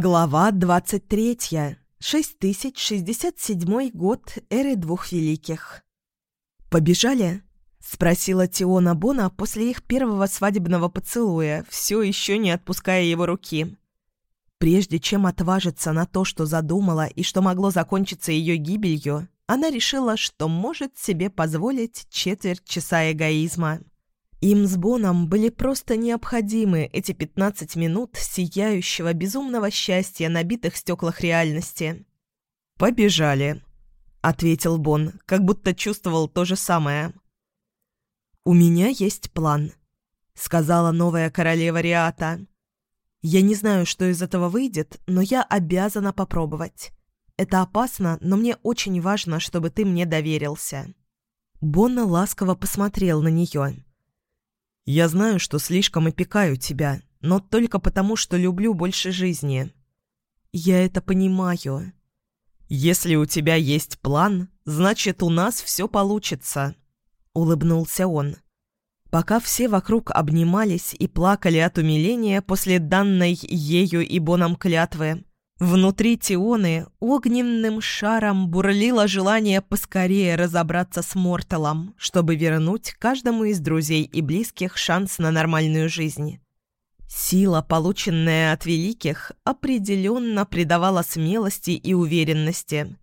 Глава 23. 6067 год эры двух великих. «Побежали?» — спросила Тиона Бона после их первого свадебного поцелуя, все еще не отпуская его руки. Прежде чем отважиться на то, что задумала и что могло закончиться ее гибелью, она решила, что может себе позволить четверть часа эгоизма. Им с Боном были просто необходимы эти 15 минут сияющего безумного счастья на битых стеклах реальности. «Побежали», — ответил Бон, как будто чувствовал то же самое. «У меня есть план», — сказала новая королева Риата. «Я не знаю, что из этого выйдет, но я обязана попробовать. Это опасно, но мне очень важно, чтобы ты мне доверился». Бонна ласково посмотрел на нее. Я знаю, что слишком опекаю тебя, но только потому, что люблю больше жизни. Я это понимаю. Если у тебя есть план, значит, у нас все получится», — улыбнулся он. Пока все вокруг обнимались и плакали от умиления после данной ею и Боном клятвы, Внутри Тионы огненным шаром бурлило желание поскорее разобраться с Морталом, чтобы вернуть каждому из друзей и близких шанс на нормальную жизнь. Сила, полученная от великих, определенно придавала смелости и уверенности.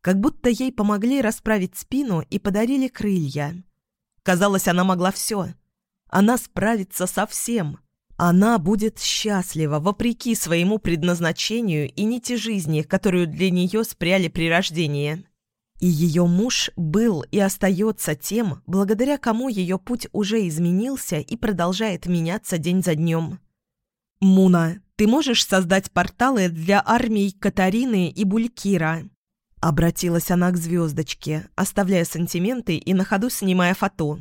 Как будто ей помогли расправить спину и подарили крылья. Казалось, она могла все. Она справится со всем — она будет счастлива, вопреки своему предназначению и нити жизни, которую для нее спряли при рождении. И ее муж был и остается тем, благодаря кому ее путь уже изменился и продолжает меняться день за днем. «Муна, ты можешь создать порталы для армий Катарины и Булькира?» Обратилась она к звездочке, оставляя сантименты и на ходу снимая фото.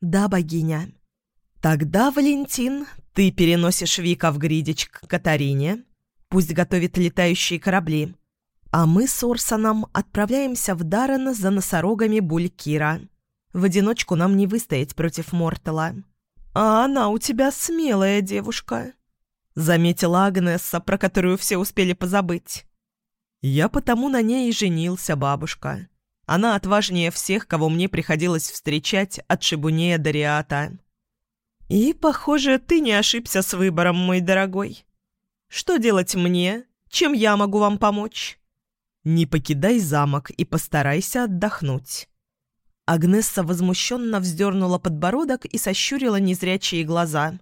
«Да, богиня». «Тогда, Валентин, ты переносишь Вика в Гридич к Катарине, пусть готовит летающие корабли, а мы с Орсоном отправляемся в Даррен за носорогами Булькира. В одиночку нам не выстоять против Мортала. А она у тебя смелая девушка», — заметила Агнесса, про которую все успели позабыть. «Я потому на ней и женился, бабушка. Она отважнее всех, кого мне приходилось встречать от Шибунея до Риата». «И, похоже, ты не ошибся с выбором, мой дорогой. Что делать мне? Чем я могу вам помочь?» «Не покидай замок и постарайся отдохнуть». Агнесса возмущенно вздернула подбородок и сощурила незрячие глаза.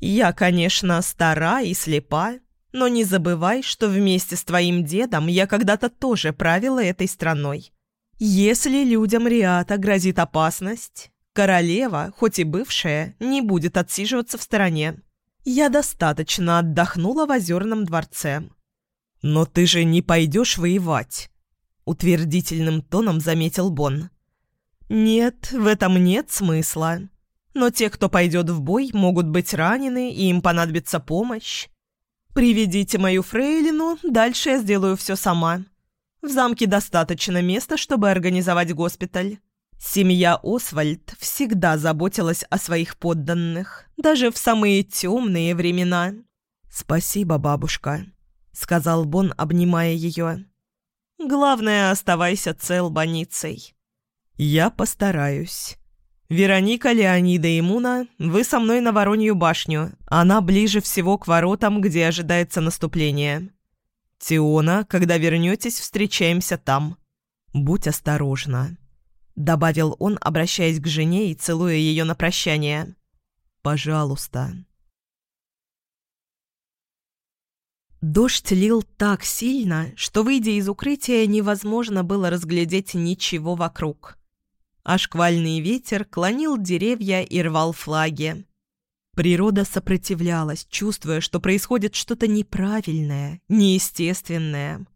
«Я, конечно, стара и слепа, но не забывай, что вместе с твоим дедом я когда-то тоже правила этой страной. Если людям Риата грозит опасность, Королева, хоть и бывшая, не будет отсиживаться в стороне. Я достаточно отдохнула в озерном дворце. «Но ты же не пойдешь воевать», — утвердительным тоном заметил Бон. «Нет, в этом нет смысла. Но те, кто пойдет в бой, могут быть ранены, и им понадобится помощь. Приведите мою фрейлину, дальше я сделаю все сама. В замке достаточно места, чтобы организовать госпиталь». Семья Освальд всегда заботилась о своих подданных, даже в самые темные времена. «Спасибо, бабушка», — сказал Бон, обнимая ее. «Главное, оставайся цел больницей». «Я постараюсь». «Вероника, Леонида и Муна, вы со мной на Воронью башню. Она ближе всего к воротам, где ожидается наступление. Тиона, когда вернетесь, встречаемся там. Будь осторожна». — добавил он, обращаясь к жене и целуя ее на прощание. «Пожалуйста». Дождь лил так сильно, что, выйдя из укрытия, невозможно было разглядеть ничего вокруг. А шквальный ветер клонил деревья и рвал флаги. Природа сопротивлялась, чувствуя, что происходит что-то неправильное, неестественное.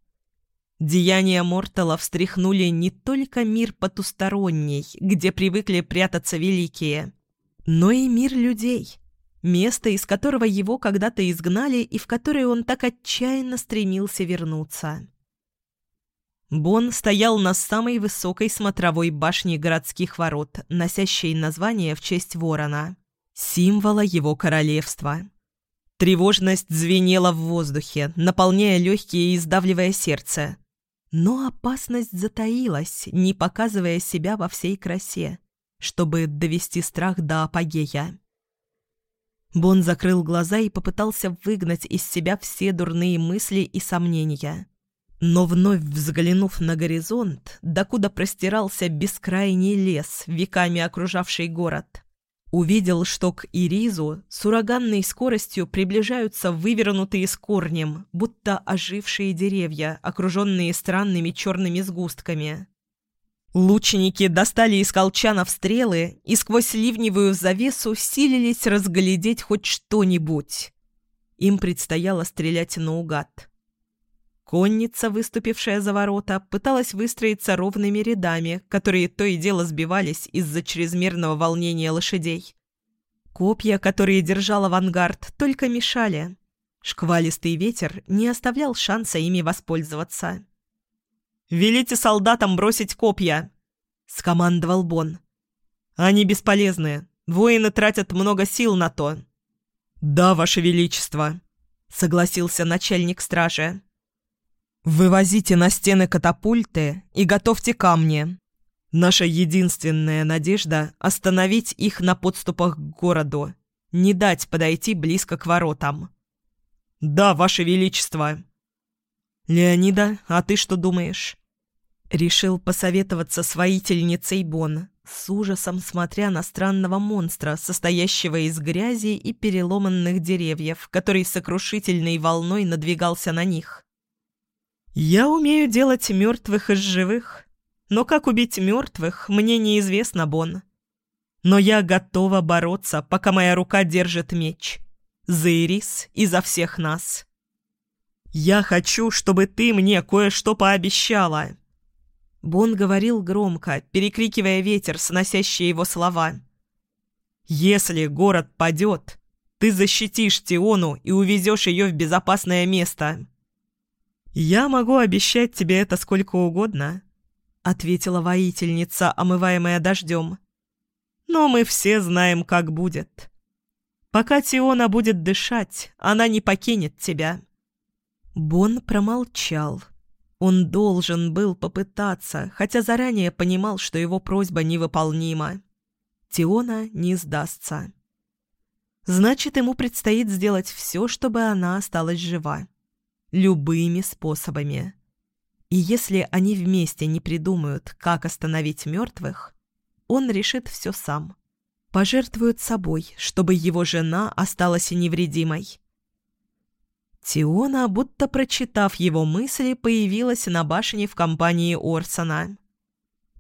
Деяния Мортала встряхнули не только мир потусторонний, где привыкли прятаться великие, но и мир людей, место, из которого его когда-то изгнали и в которое он так отчаянно стремился вернуться. Бон стоял на самой высокой смотровой башне городских ворот, носящей название в честь ворона, символа его королевства. Тревожность звенела в воздухе, наполняя легкие и сдавливая сердце. Но опасность затаилась, не показывая себя во всей красе, чтобы довести страх до апогея. Бон закрыл глаза и попытался выгнать из себя все дурные мысли и сомнения. Но вновь взглянув на горизонт, докуда простирался бескрайний лес, веками окружавший город, увидел, что к Иризу с ураганной скоростью приближаются вывернутые с корнем, будто ожившие деревья, окруженные странными черными сгустками. Лучники достали из колчанов стрелы и сквозь ливневую завесу силились разглядеть хоть что-нибудь. Им предстояло стрелять наугад. Конница, выступившая за ворота, пыталась выстроиться ровными рядами, которые то и дело сбивались из-за чрезмерного волнения лошадей. Копья, которые держал авангард, только мешали. Шквалистый ветер не оставлял шанса ими воспользоваться. «Велите солдатам бросить копья!» — скомандовал Бон. «Они бесполезны. Воины тратят много сил на то». «Да, Ваше Величество», — согласился начальник стражи. «Вывозите на стены катапульты и готовьте камни. Наша единственная надежда — остановить их на подступах к городу, не дать подойти близко к воротам». «Да, Ваше Величество!» «Леонида, а ты что думаешь?» Решил посоветоваться с воительницей Бон, с ужасом смотря на странного монстра, состоящего из грязи и переломанных деревьев, который сокрушительной волной надвигался на них. «Я умею делать мертвых из живых, но как убить мертвых, мне неизвестно, Бон. Но я готова бороться, пока моя рука держит меч. За Ирис и за всех нас. Я хочу, чтобы ты мне кое-что пообещала». Бон говорил громко, перекрикивая ветер, сносящий его слова. «Если город падет, ты защитишь Тиону и увезешь ее в безопасное место». «Я могу обещать тебе это сколько угодно», — ответила воительница, омываемая дождем. «Но мы все знаем, как будет. Пока Тиона будет дышать, она не покинет тебя». Бон промолчал. Он должен был попытаться, хотя заранее понимал, что его просьба невыполнима. Тиона не сдастся. Значит, ему предстоит сделать все, чтобы она осталась жива любыми способами. И если они вместе не придумают, как остановить мертвых, он решит все сам. Пожертвует собой, чтобы его жена осталась невредимой. Тиона, будто прочитав его мысли, появилась на башне в компании Орсона.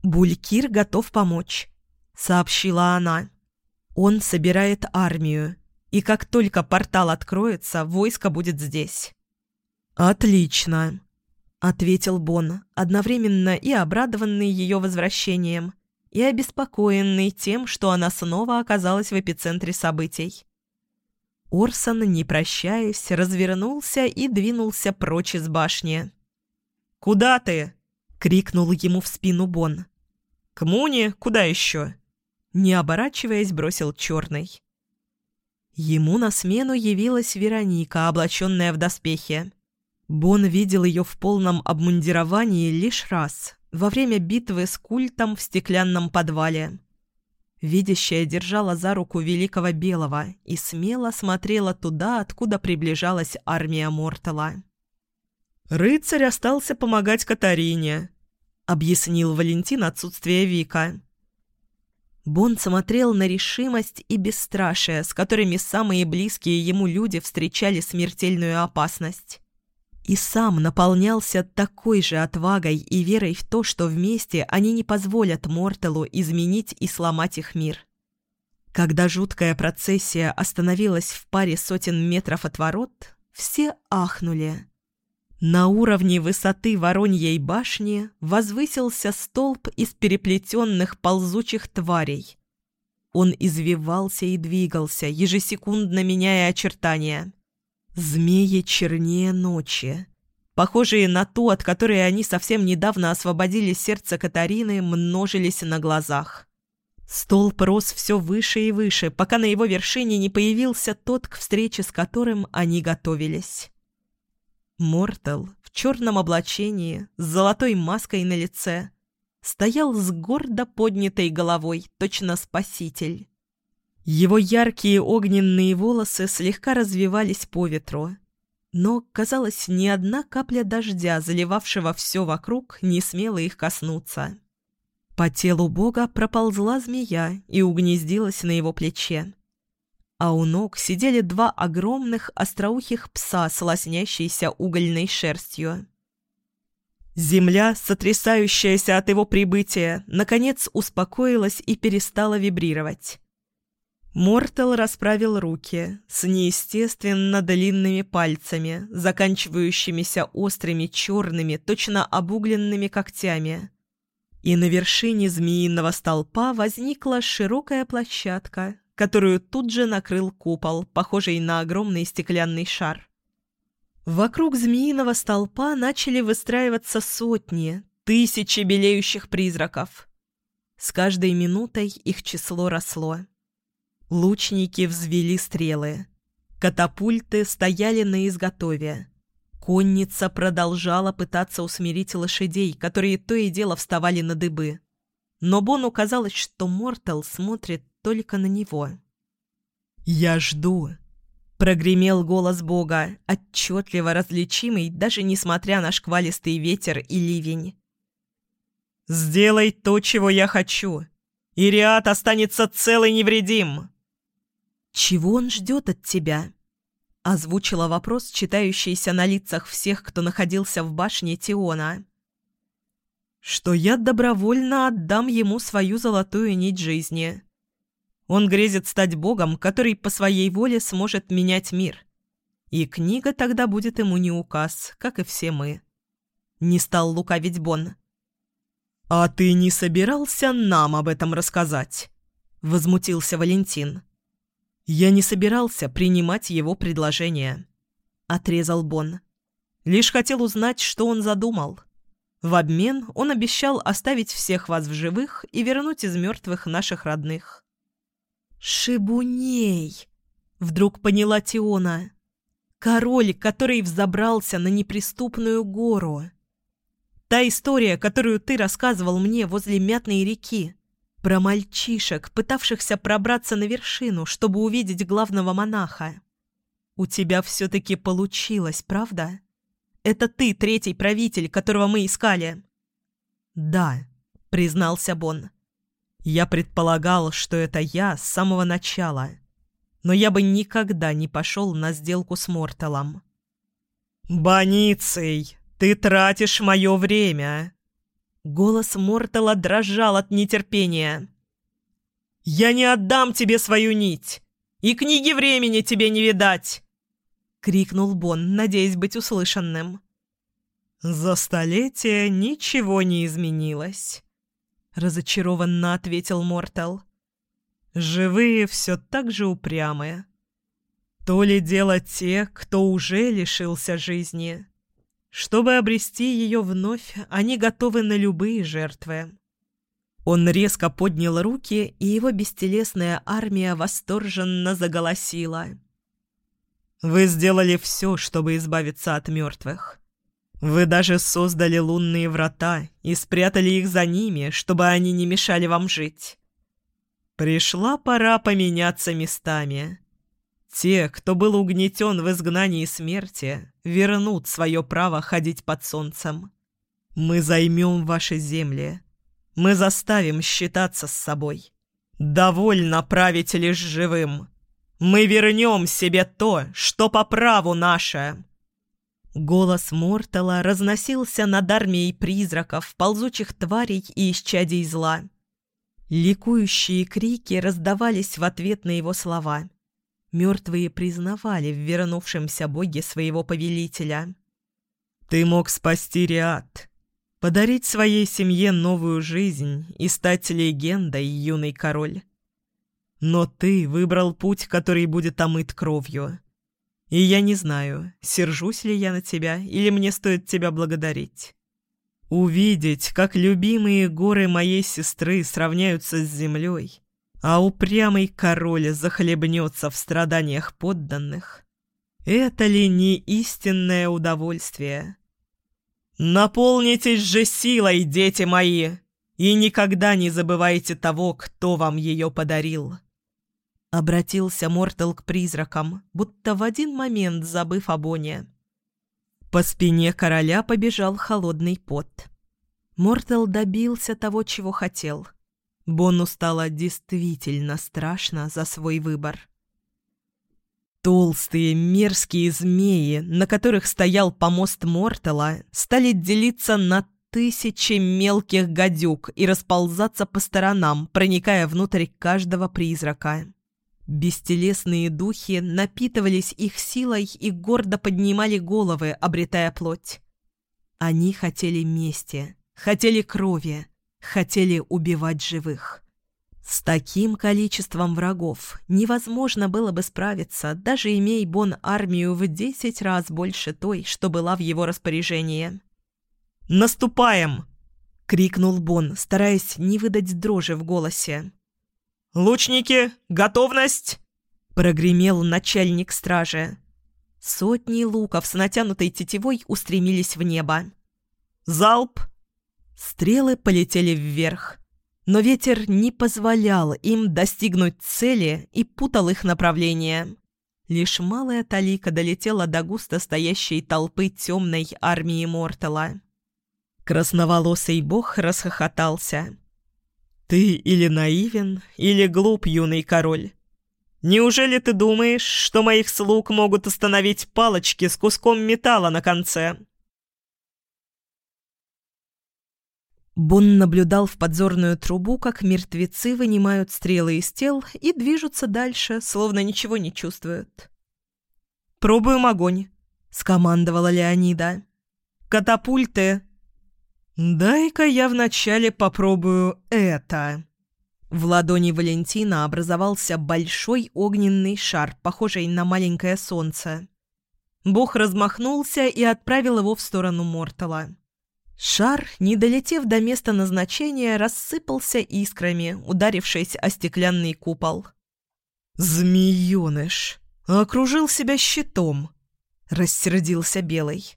«Булькир готов помочь», — сообщила она. «Он собирает армию, и как только портал откроется, войско будет здесь». «Отлично», — ответил Бон, одновременно и обрадованный ее возвращением, и обеспокоенный тем, что она снова оказалась в эпицентре событий. Орсон, не прощаясь, развернулся и двинулся прочь из башни. «Куда ты?» — крикнул ему в спину Бон. «К Муне? Куда еще?» Не оборачиваясь, бросил черный. Ему на смену явилась Вероника, облаченная в доспехи. Бон видел ее в полном обмундировании лишь раз, во время битвы с культом в стеклянном подвале. Видящая держала за руку Великого Белого и смело смотрела туда, откуда приближалась армия Мортала. «Рыцарь остался помогать Катарине», — объяснил Валентин отсутствие Вика. Бон смотрел на решимость и бесстрашие, с которыми самые близкие ему люди встречали смертельную опасность и сам наполнялся такой же отвагой и верой в то, что вместе они не позволят Мортелу изменить и сломать их мир. Когда жуткая процессия остановилась в паре сотен метров от ворот, все ахнули. На уровне высоты Вороньей башни возвысился столб из переплетенных ползучих тварей. Он извивался и двигался, ежесекундно меняя очертания – Змеи чернее ночи. Похожие на ту, от которой они совсем недавно освободили сердце Катарины, множились на глазах. Столб рос все выше и выше, пока на его вершине не появился тот, к встрече с которым они готовились. Мортал в черном облачении, с золотой маской на лице, стоял с гордо поднятой головой, точно спаситель. Его яркие огненные волосы слегка развивались по ветру, но, казалось, ни одна капля дождя, заливавшего все вокруг, не смела их коснуться. По телу бога проползла змея и угнездилась на его плече. А у ног сидели два огромных остроухих пса с лоснящейся угольной шерстью. Земля, сотрясающаяся от его прибытия, наконец успокоилась и перестала вибрировать. Мортал расправил руки с неестественно длинными пальцами, заканчивающимися острыми черными, точно обугленными когтями. И на вершине змеиного столпа возникла широкая площадка, которую тут же накрыл купол, похожий на огромный стеклянный шар. Вокруг змеиного столпа начали выстраиваться сотни, тысячи белеющих призраков. С каждой минутой их число росло. Лучники взвели стрелы. Катапульты стояли на изготове. Конница продолжала пытаться усмирить лошадей, которые то и дело вставали на дыбы. Но Бону казалось, что Мортал смотрит только на него. «Я жду», — прогремел голос Бога, отчетливо различимый, даже несмотря на шквалистый ветер и ливень. «Сделай то, чего я хочу. Ириат останется цел и невредим». «Чего он ждет от тебя?» Озвучила вопрос, читающийся на лицах всех, кто находился в башне Тиона. «Что я добровольно отдам ему свою золотую нить жизни. Он грезит стать богом, который по своей воле сможет менять мир. И книга тогда будет ему не указ, как и все мы». Не стал лукавить Бон. «А ты не собирался нам об этом рассказать?» Возмутился Валентин. «Я не собирался принимать его предложение», — отрезал Бон. «Лишь хотел узнать, что он задумал. В обмен он обещал оставить всех вас в живых и вернуть из мертвых наших родных». «Шибуней!» — вдруг поняла Тиона. «Король, который взобрался на неприступную гору. Та история, которую ты рассказывал мне возле Мятной реки. Про мальчишек, пытавшихся пробраться на вершину, чтобы увидеть главного монаха. У тебя все-таки получилось, правда? Это ты третий правитель, которого мы искали. Да, признался Бон. Я предполагал, что это я с самого начала. Но я бы никогда не пошел на сделку с Морталом. «Боницей, ты тратишь мое время!» Голос Мортала дрожал от нетерпения. «Я не отдам тебе свою нить! И книги времени тебе не видать!» — крикнул Бон, надеясь быть услышанным. «За столетия ничего не изменилось», — разочарованно ответил Мортал. «Живые все так же упрямые. То ли дело те, кто уже лишился жизни». Чтобы обрести ее вновь, они готовы на любые жертвы. Он резко поднял руки, и его бестелесная армия восторженно заголосила. «Вы сделали все, чтобы избавиться от мертвых. Вы даже создали лунные врата и спрятали их за ними, чтобы они не мешали вам жить. Пришла пора поменяться местами. Те, кто был угнетен в изгнании смерти, вернут свое право ходить под солнцем. Мы займем ваши земли. Мы заставим считаться с собой. Довольно править лишь живым. Мы вернем себе то, что по праву наше». Голос Мортала разносился над армией призраков, ползучих тварей и исчадий зла. Ликующие крики раздавались в ответ на его слова. Мертвые признавали в вернувшемся боге своего повелителя. «Ты мог спасти Риад, подарить своей семье новую жизнь и стать легендой, юный король. Но ты выбрал путь, который будет омыт кровью. И я не знаю, сержусь ли я на тебя или мне стоит тебя благодарить. Увидеть, как любимые горы моей сестры сравняются с землей — а упрямый король захлебнется в страданиях подданных. Это ли не истинное удовольствие? Наполнитесь же силой, дети мои, и никогда не забывайте того, кто вам ее подарил. Обратился Мортал к призракам, будто в один момент забыв о Боне. По спине короля побежал холодный пот. Мортал добился того, чего хотел. Бону стало действительно страшно за свой выбор. Толстые мерзкие змеи, на которых стоял помост Мортала, стали делиться на тысячи мелких гадюк и расползаться по сторонам, проникая внутрь каждого призрака. Бестелесные духи напитывались их силой и гордо поднимали головы, обретая плоть. Они хотели мести, хотели крови, хотели убивать живых. С таким количеством врагов невозможно было бы справиться, даже имея Бон армию в десять раз больше той, что была в его распоряжении. «Наступаем!» — крикнул Бон, стараясь не выдать дрожи в голосе. «Лучники, готовность!» — прогремел начальник стражи. Сотни луков с натянутой тетивой устремились в небо. «Залп!» Стрелы полетели вверх, но ветер не позволял им достигнуть цели и путал их направление. Лишь малая талика долетела до густо стоящей толпы темной армии Мортала. Красноволосый бог расхохотался. «Ты или наивен, или глуп, юный король. Неужели ты думаешь, что моих слуг могут остановить палочки с куском металла на конце?» Бон наблюдал в подзорную трубу, как мертвецы вынимают стрелы из тел и движутся дальше, словно ничего не чувствуют. «Пробуем огонь», — скомандовала Леонида. «Катапульты!» «Дай-ка я вначале попробую это». В ладони Валентина образовался большой огненный шар, похожий на маленькое солнце. Бог размахнулся и отправил его в сторону Мортала. Шар, не долетев до места назначения, рассыпался искрами, ударившись о стеклянный купол. «Змееныш! Окружил себя щитом!» — рассердился Белый.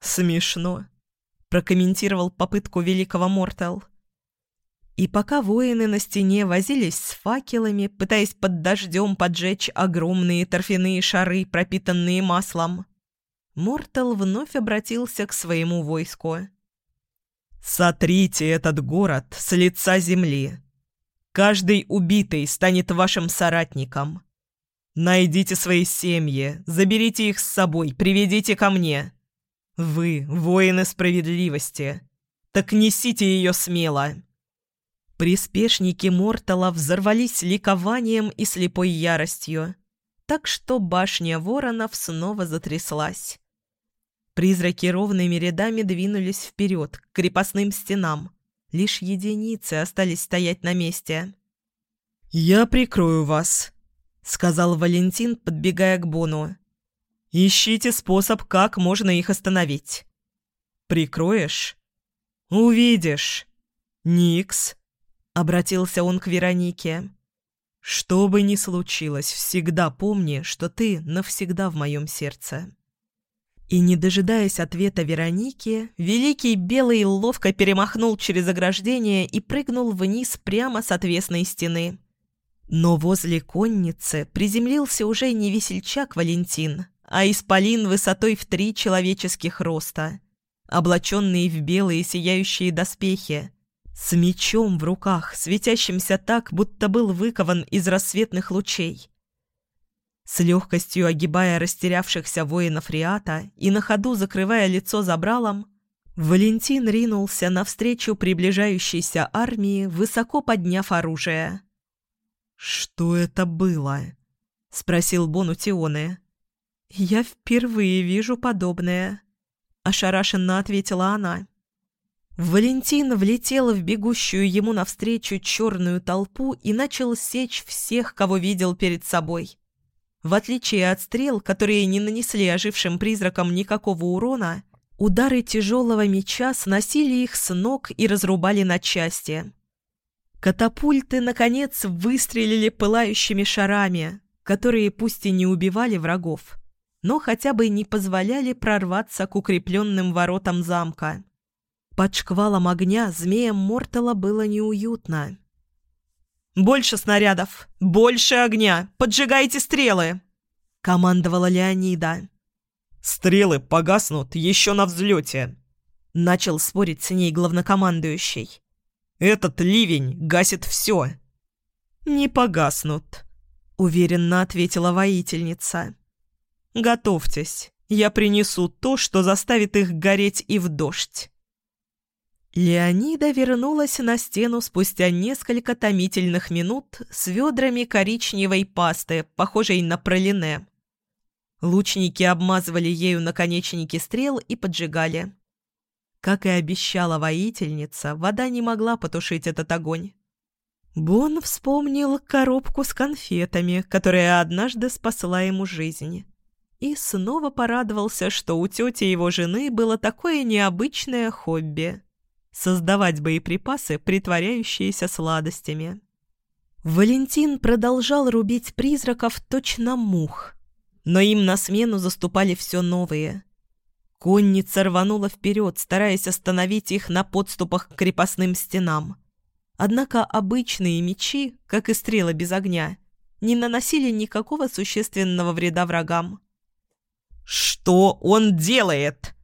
«Смешно», — прокомментировал попытку великого Мортал. И пока воины на стене возились с факелами, пытаясь под дождем поджечь огромные торфяные шары, пропитанные маслом, Мортал вновь обратился к своему войску. «Сотрите этот город с лица земли. Каждый убитый станет вашим соратником. Найдите свои семьи, заберите их с собой, приведите ко мне. Вы, воины справедливости, так несите ее смело». Приспешники Мортала взорвались ликованием и слепой яростью, так что башня воронов снова затряслась. Призраки ровными рядами двинулись вперед, к крепостным стенам. Лишь единицы остались стоять на месте. «Я прикрою вас», — сказал Валентин, подбегая к Бону. «Ищите способ, как можно их остановить». «Прикроешь?» «Увидишь». «Никс», — обратился он к Веронике. «Что бы ни случилось, всегда помни, что ты навсегда в моем сердце». И, не дожидаясь ответа Вероники, Великий Белый ловко перемахнул через ограждение и прыгнул вниз прямо с отвесной стены. Но возле конницы приземлился уже не весельчак Валентин, а исполин высотой в три человеческих роста, облаченный в белые сияющие доспехи, с мечом в руках, светящимся так, будто был выкован из рассветных лучей. С легкостью огибая растерявшихся воинов Риата и на ходу закрывая лицо забралом, Валентин ринулся навстречу приближающейся армии, высоко подняв оружие. «Что это было?» — спросил Бон у Тионы. «Я впервые вижу подобное», — ошарашенно ответила она. Валентин влетел в бегущую ему навстречу черную толпу и начал сечь всех, кого видел перед собой. В отличие от стрел, которые не нанесли ожившим призракам никакого урона, удары тяжелого меча сносили их с ног и разрубали на части. Катапульты, наконец, выстрелили пылающими шарами, которые пусть и не убивали врагов, но хотя бы не позволяли прорваться к укрепленным воротам замка. Под шквалом огня змеям Мортала было неуютно. «Больше снарядов! Больше огня! Поджигайте стрелы!» — командовала Леонида. «Стрелы погаснут еще на взлете!» — начал спорить с ней главнокомандующий. «Этот ливень гасит все!» «Не погаснут», — уверенно ответила воительница. «Готовьтесь, я принесу то, что заставит их гореть и в дождь». Леонида вернулась на стену спустя несколько томительных минут с ведрами коричневой пасты, похожей на пролине. Лучники обмазывали ею наконечники стрел и поджигали. Как и обещала воительница, вода не могла потушить этот огонь. Бон вспомнил коробку с конфетами, которая однажды спасла ему жизнь. И снова порадовался, что у тети его жены было такое необычное хобби создавать боеприпасы, притворяющиеся сладостями. Валентин продолжал рубить призраков точно мух, но им на смену заступали все новые. Конница рванула вперед, стараясь остановить их на подступах к крепостным стенам. Однако обычные мечи, как и стрелы без огня, не наносили никакого существенного вреда врагам. «Что он делает?»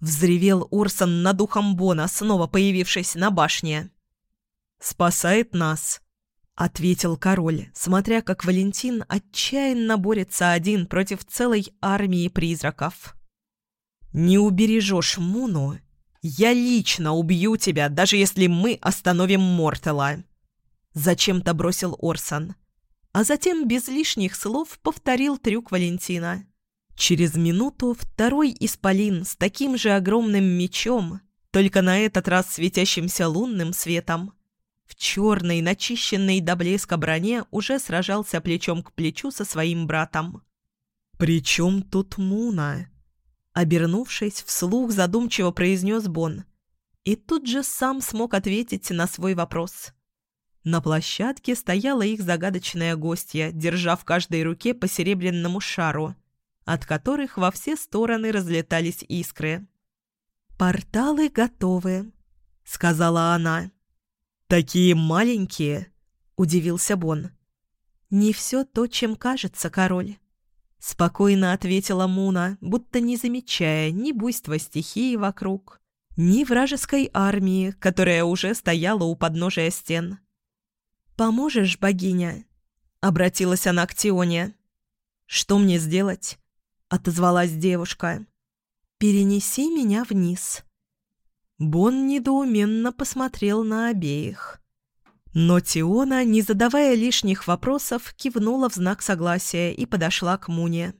Взревел Урсон над ухом Бона, снова появившись на башне. «Спасает нас», — ответил король, смотря как Валентин отчаянно борется один против целой армии призраков. «Не убережешь Муну, я лично убью тебя, даже если мы остановим Мортела», — зачем-то бросил Орсон, а затем без лишних слов повторил трюк Валентина. Через минуту второй исполин с таким же огромным мечом, только на этот раз светящимся лунным светом, в черной, начищенной до блеска броне уже сражался плечом к плечу со своим братом. «При чем тут Муна?» Обернувшись, вслух задумчиво произнес Бон. И тут же сам смог ответить на свой вопрос. На площадке стояла их загадочная гостья, держа в каждой руке по серебряному шару – от которых во все стороны разлетались искры. «Порталы готовы», — сказала она. «Такие маленькие?» — удивился Бон. «Не все то, чем кажется, король», — спокойно ответила Муна, будто не замечая ни буйства стихии вокруг, ни вражеской армии, которая уже стояла у подножия стен. «Поможешь, богиня?» — обратилась она к Тионе. «Что мне сделать?» — отозвалась девушка. «Перенеси меня вниз». Бон недоуменно посмотрел на обеих. Но Тиона, не задавая лишних вопросов, кивнула в знак согласия и подошла к Муне.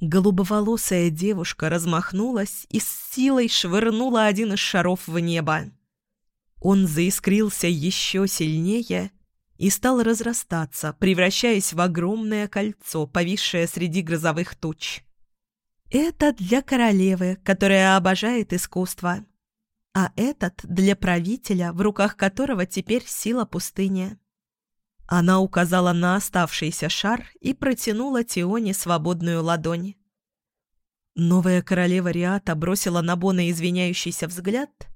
Голубоволосая девушка размахнулась и с силой швырнула один из шаров в небо. Он заискрился еще сильнее и стал разрастаться, превращаясь в огромное кольцо, повисшее среди грозовых туч. Это для королевы, которая обожает искусство. А этот для правителя, в руках которого теперь сила пустыни. Она указала на оставшийся шар и протянула Тионе свободную ладонь. Новая королева Риата бросила на Бона извиняющийся взгляд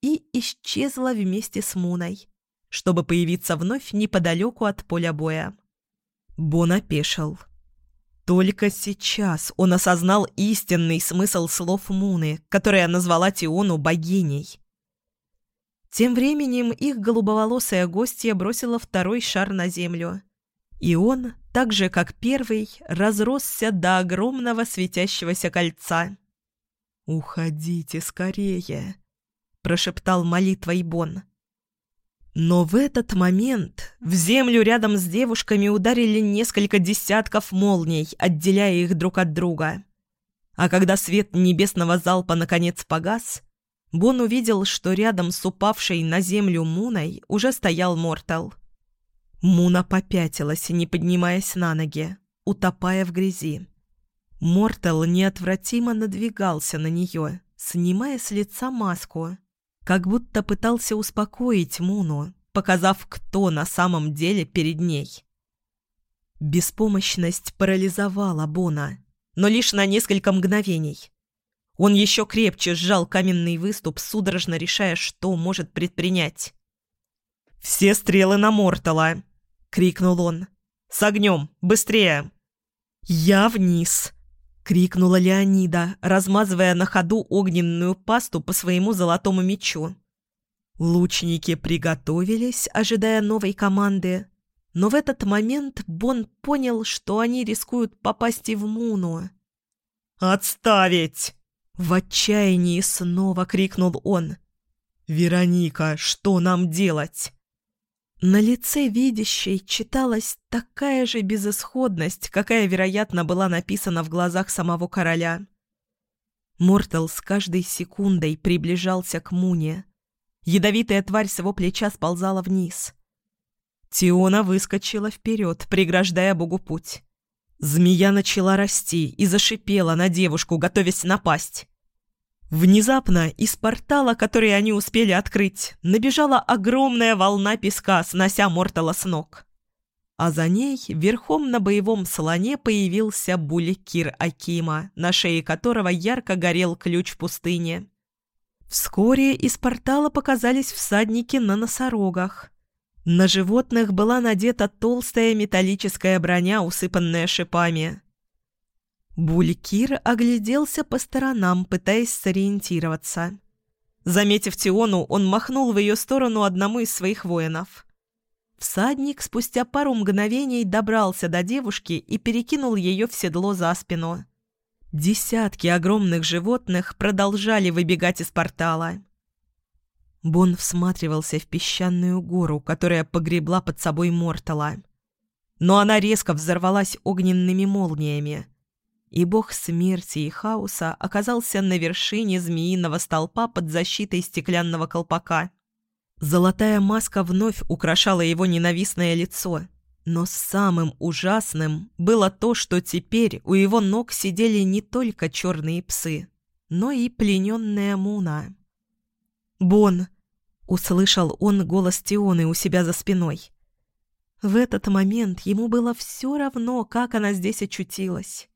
и исчезла вместе с Муной, чтобы появиться вновь неподалеку от поля боя. Бон опешил. Только сейчас он осознал истинный смысл слов Муны, которая назвала Тиону богиней. Тем временем их голубоволосая гостья бросила второй шар на землю. И он, так же как первый, разросся до огромного светящегося кольца. «Уходите скорее», — прошептал молитвой Бон. Но в этот момент в землю рядом с девушками ударили несколько десятков молний, отделяя их друг от друга. А когда свет небесного залпа наконец погас, Бон увидел, что рядом с упавшей на землю Муной уже стоял Мортал. Муна попятилась, не поднимаясь на ноги, утопая в грязи. Мортал неотвратимо надвигался на нее, снимая с лица маску как будто пытался успокоить Муну, показав, кто на самом деле перед ней. Беспомощность парализовала Бона, но лишь на несколько мгновений. Он еще крепче сжал каменный выступ, судорожно решая, что может предпринять. «Все стрелы на Мортала!» — крикнул он. «С огнем! Быстрее!» «Я вниз!» — крикнула Леонида, размазывая на ходу огненную пасту по своему золотому мечу. Лучники приготовились, ожидая новой команды, но в этот момент Бон понял, что они рискуют попасть и в Муну. «Отставить!» — в отчаянии снова крикнул он. «Вероника, что нам делать?» На лице видящей читалась такая же безысходность, какая, вероятно, была написана в глазах самого короля. Мортал с каждой секундой приближался к Муне. Ядовитая тварь с его плеча сползала вниз. Тиона выскочила вперед, преграждая Богу путь. Змея начала расти и зашипела на девушку, готовясь напасть. Внезапно из портала, который они успели открыть, набежала огромная волна песка, снося Мортала с ног. А за ней, верхом на боевом слоне, появился Буликир Акима, на шее которого ярко горел ключ в пустыне. Вскоре из портала показались всадники на носорогах. На животных была надета толстая металлическая броня, усыпанная шипами. Булькир огляделся по сторонам, пытаясь сориентироваться. Заметив Тиону, он махнул в ее сторону одному из своих воинов. Всадник спустя пару мгновений добрался до девушки и перекинул ее в седло за спину. Десятки огромных животных продолжали выбегать из портала. Бон всматривался в песчаную гору, которая погребла под собой Мортала. Но она резко взорвалась огненными молниями, и бог смерти и хаоса оказался на вершине змеиного столпа под защитой стеклянного колпака. Золотая маска вновь украшала его ненавистное лицо, но самым ужасным было то, что теперь у его ног сидели не только черные псы, но и плененная Муна. «Бон!» Услышал он голос Тионы у себя за спиной. В этот момент ему было все равно, как она здесь очутилась.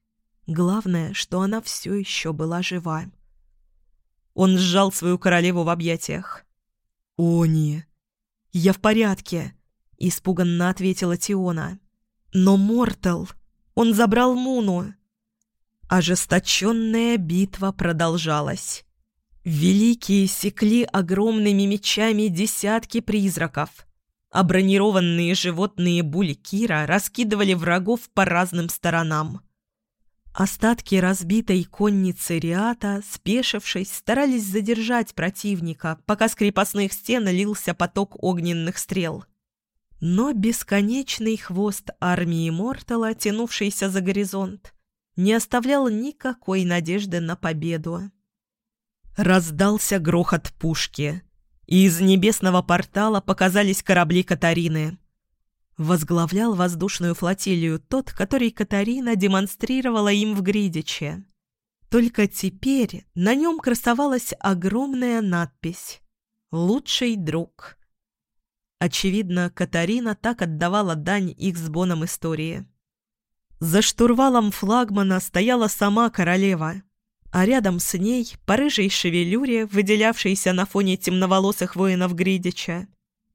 Главное, что она все еще была жива. Он сжал свою королеву в объятиях. «Они!» «Я в порядке!» — испуганно ответила Тиона. «Но Мортал! Он забрал Муну!» Ожесточенная битва продолжалась. Великие секли огромными мечами десятки призраков, а бронированные животные булькира раскидывали врагов по разным сторонам. Остатки разбитой конницы Риата, спешившись, старались задержать противника, пока с крепостных стен лился поток огненных стрел. Но бесконечный хвост армии Мортала, тянувшийся за горизонт, не оставлял никакой надежды на победу. Раздался грохот пушки. И из небесного портала показались корабли Катарины. Возглавлял воздушную флотилию тот, который Катарина демонстрировала им в Гридиче. Только теперь на нем красовалась огромная надпись «Лучший друг». Очевидно, Катарина так отдавала дань их с Боном истории. За штурвалом флагмана стояла сама королева, а рядом с ней, по рыжей шевелюре, выделявшейся на фоне темноволосых воинов Гридича,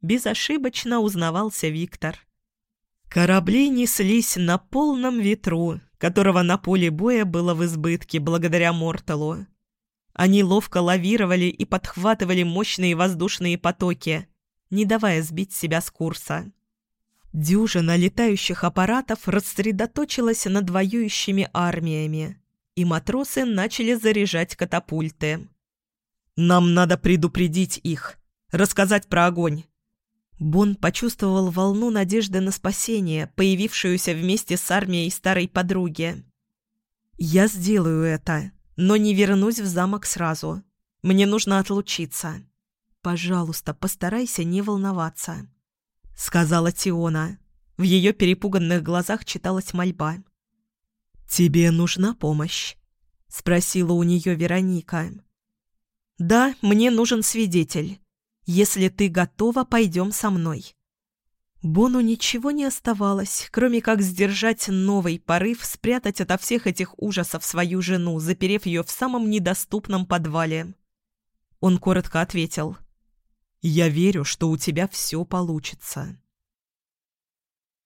безошибочно узнавался Виктор. Корабли неслись на полном ветру, которого на поле боя было в избытке благодаря Морталу. Они ловко лавировали и подхватывали мощные воздушные потоки, не давая сбить себя с курса. Дюжина летающих аппаратов рассредоточилась над воюющими армиями, и матросы начали заряжать катапульты. «Нам надо предупредить их, рассказать про огонь». Бон почувствовал волну надежды на спасение, появившуюся вместе с армией старой подруги. «Я сделаю это, но не вернусь в замок сразу. Мне нужно отлучиться. Пожалуйста, постарайся не волноваться», — сказала Тиона. В ее перепуганных глазах читалась мольба. «Тебе нужна помощь?» — спросила у нее Вероника. «Да, мне нужен свидетель. Если ты готова, пойдем со мной». Бону ничего не оставалось, кроме как сдержать новый порыв, спрятать ото всех этих ужасов свою жену, заперев ее в самом недоступном подвале. Он коротко ответил. «Я верю, что у тебя все получится».